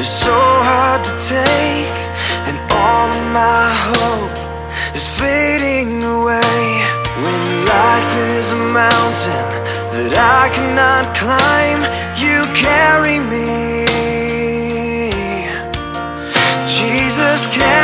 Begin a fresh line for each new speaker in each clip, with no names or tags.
is so hard to take And all of my hope is fading away. When life is a mountain that I cannot climb You carry me. Jesus carry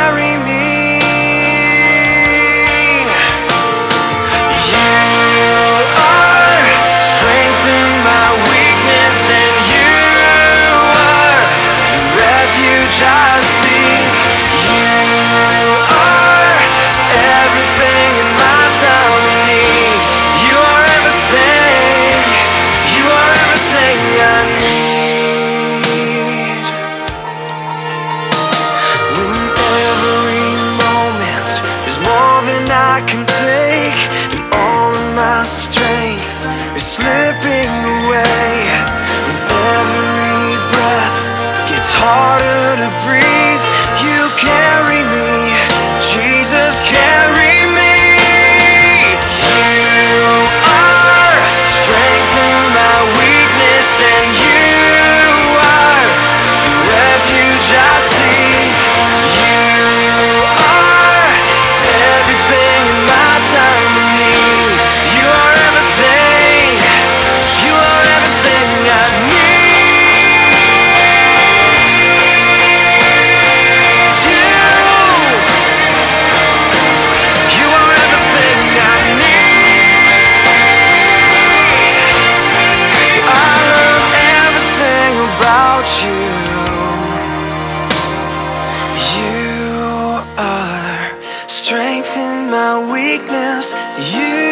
slipping away. With every breath, gets harder to breathe. strength in my weakness. You